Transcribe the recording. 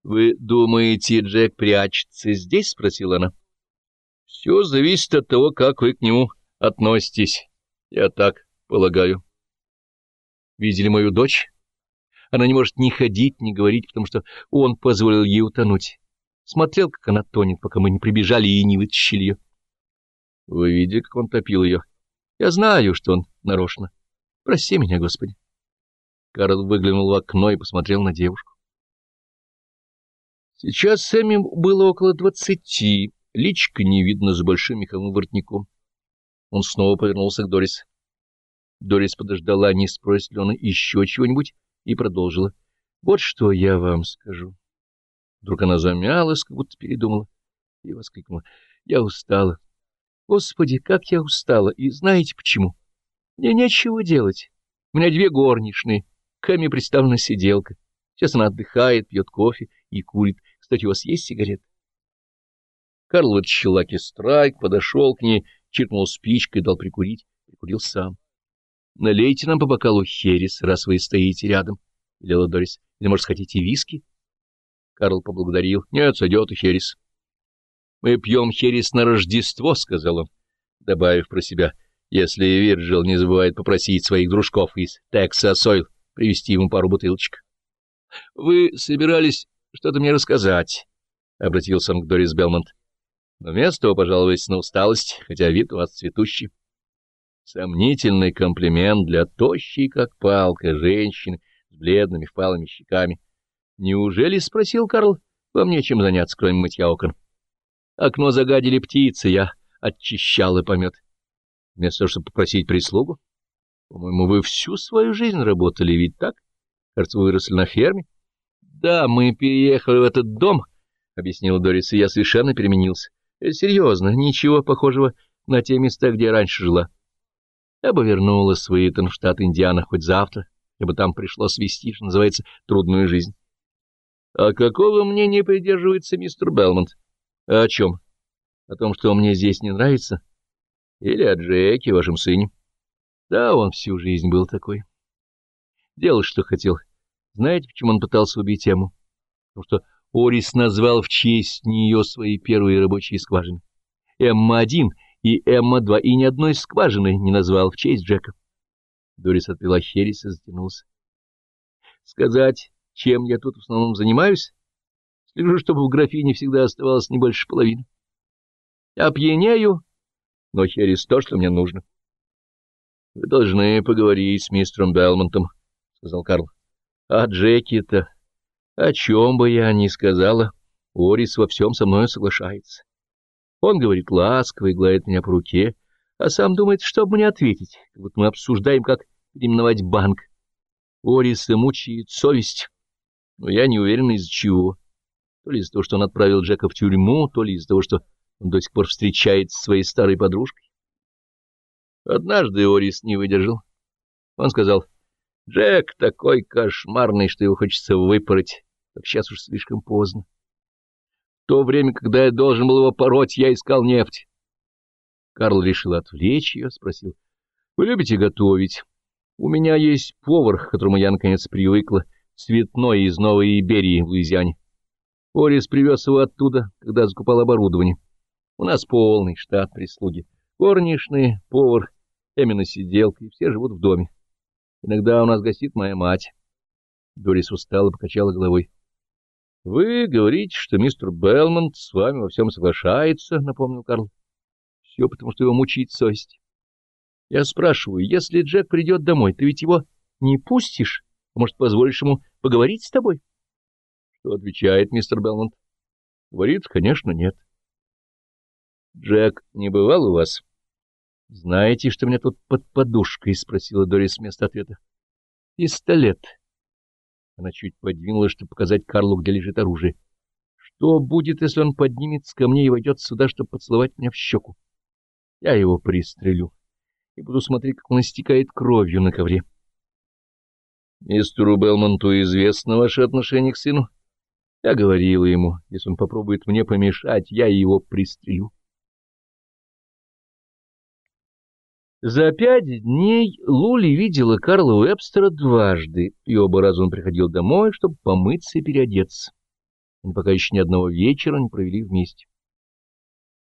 — Вы думаете, Джек прячется здесь? — спросила она. — Все зависит от того, как вы к нему относитесь. Я так полагаю. — Видели мою дочь? Она не может ни ходить, ни говорить, потому что он позволил ей утонуть. Смотрел, как она тонет, пока мы не прибежали и не вытащили ее. — Вы видели, как он топил ее? — Я знаю, что он нарочно. Прости меня, Господи. Карл выглянул в окно и посмотрел на девушку. Сейчас Сэмми было около двадцати, личка не видно за большим меховым воротником. Он снова повернулся к Дорис. Дорис подождала, не спросит ли он еще чего-нибудь, и продолжила. — Вот что я вам скажу. Вдруг она замялась, как будто передумала, и воскликнула. — Я устала. Господи, как я устала! И знаете почему? Мне нечего делать. У меня две горничные, Кэми приставлена сиделка. Сейчас она отдыхает, пьет кофе и курит. Кстати, у вас есть сигарет? Карл вытащил Лаки Страйк, подошел к ней, чиркнул спичкой, дал прикурить, прикурил сам. — Налейте нам по бокалу херес, раз вы стоите рядом, — велела Дорис. — Или, может, хотите виски? Карл поблагодарил. — Нет, сойдет и херес. — Мы пьем херес на Рождество, — сказал он, добавив про себя, — если Вирджил не забывает попросить своих дружков из Texas Oil привезти ему пару бутылочек. — Вы собирались что-то мне рассказать, — обратился он к Дорис Белмонт. — Но вместо того пожаловались на усталость, хотя вид у вас цветущий. Сомнительный комплимент для тощей, как палка, женщины с бледными впалыми щеками. — Неужели, — спросил Карл, — вам нечем заняться, кроме мытья окон? Окно загадили птицы, я очищал и помет. Вместо того, чтобы попросить прислугу? По-моему, вы всю свою жизнь работали, ведь так? Кажется, вы выросли на ферме. Да, мы переехали в этот дом, — объяснила Дорис, — и я совершенно переменился. Серьезно, ничего похожего на те места, где я раньше жила. Я бы вернулась в Уитон, в штат Индиана, хоть завтра, ибо там пришлось вести, что называется, трудную жизнь. — А какого мнения придерживается мистер Белмонт? — О чем? О том, что мне здесь не нравится? Или о Джеке, вашем сыне? Да, он всю жизнь был такой. Делал, что хотел. Знаете, почему он пытался убить Эмму? Потому что Орис назвал в честь нее свои первые рабочие скважины. Эмма-1 и Эмма-2, и ни одной скважины не назвал в честь Джека. Дорис отпила херес и затянулся. Сказать, чем я тут в основном занимаюсь? Слежу, чтобы в графине всегда оставалось не больше половины. Я пьянею, но херес то, что мне нужно. — Вы должны поговорить с мистером Белмонтом, — сказал Карл. — А Джеки-то? О чем бы я ни сказала, Орис во всем со мной соглашается. Он говорит ласково и гладит меня по руке, а сам думает, что мне ответить, как будто мы обсуждаем, как переименовать банк. Ориса мучает совесть, но я не уверен, из-за чего. То ли из-за того, что он отправил Джека в тюрьму, то ли из-за того, что он до сих пор встречается со своей старой подружкой. Однажды Орис не выдержал. Он сказал, «Джек такой кошмарный, что его хочется выпороть, так сейчас уж слишком поздно. В то время, когда я должен был его пороть, я искал нефть». Карл решил отвлечь ее, спросил, «Вы любите готовить? У меня есть повар, к которому я, наконец, привыкла, цветной из Новой Иберии в Луизиане. Орис привез его оттуда, когда закупал оборудование. У нас полный штат прислуги. Горничные, повар, Эмина сиделка, и все живут в доме. Иногда у нас гостит моя мать. Дорис устала, покачала головой. — Вы говорите, что мистер Белмонт с вами во всем соглашается, — напомнил Карл. — Все потому, что его мучает совесть. Я спрашиваю, если Джек придет домой, ты ведь его не пустишь? А может, позволишь ему поговорить с тобой? Что отвечает мистер Белмонт? Говорит, конечно, нет. — Джек не бывал у вас? — Знаете, что меня тут под подушкой? — спросила Дорис вместо ответа. — Пистолет. Она чуть подвинулась, чтобы показать Карлу, где лежит оружие. Что будет, если он поднимется ко мне и войдет сюда, чтобы поцеловать меня в щеку? Я его пристрелю и буду смотреть, как он истекает кровью на ковре. — Мистеру Белмонту известно ваше отношение к сыну? Я говорила ему, если он попробует мне помешать, я его пристрелю. За пять дней Лули видела Карла Уэбстера дважды, и оба раза он приходил домой, чтобы помыться и переодеться. Они пока еще ни одного вечера не провели вместе.